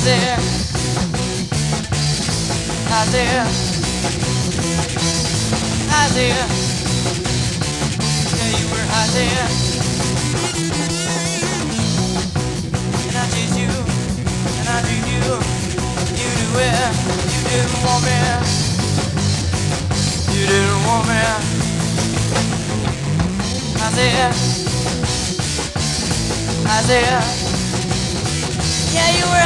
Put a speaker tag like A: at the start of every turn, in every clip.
A: Isaiah, Isaiah. Yeah, you were. And I you, and I you. You it, you didn't want me. You didn't want me. Yeah, you were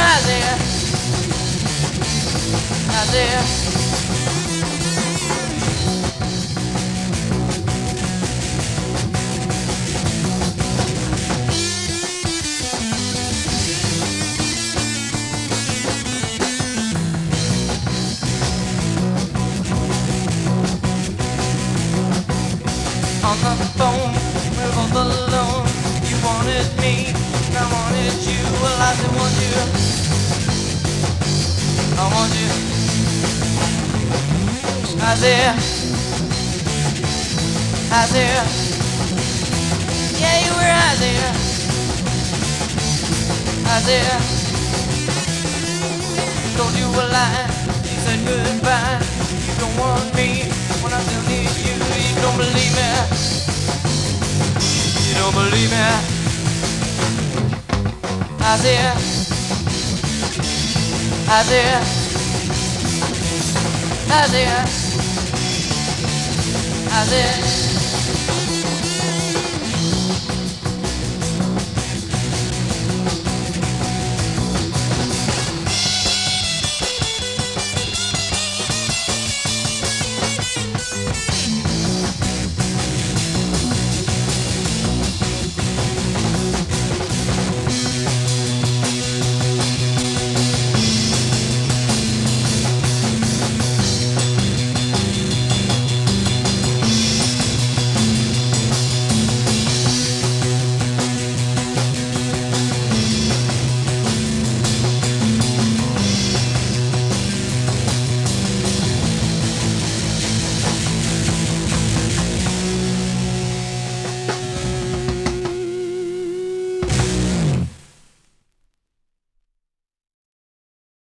A: On the phone, alone. You wanted me, I wanted you. Well, I didn't want you. I want you. Isaiah. Isaiah. Yeah, you were Isaiah. Isaiah. Told you a lie. You said goodbye. You don't want me when I still need you. You don't believe me. You don't believe me. Isaiah. Isaiah. Isaiah. Isaiah.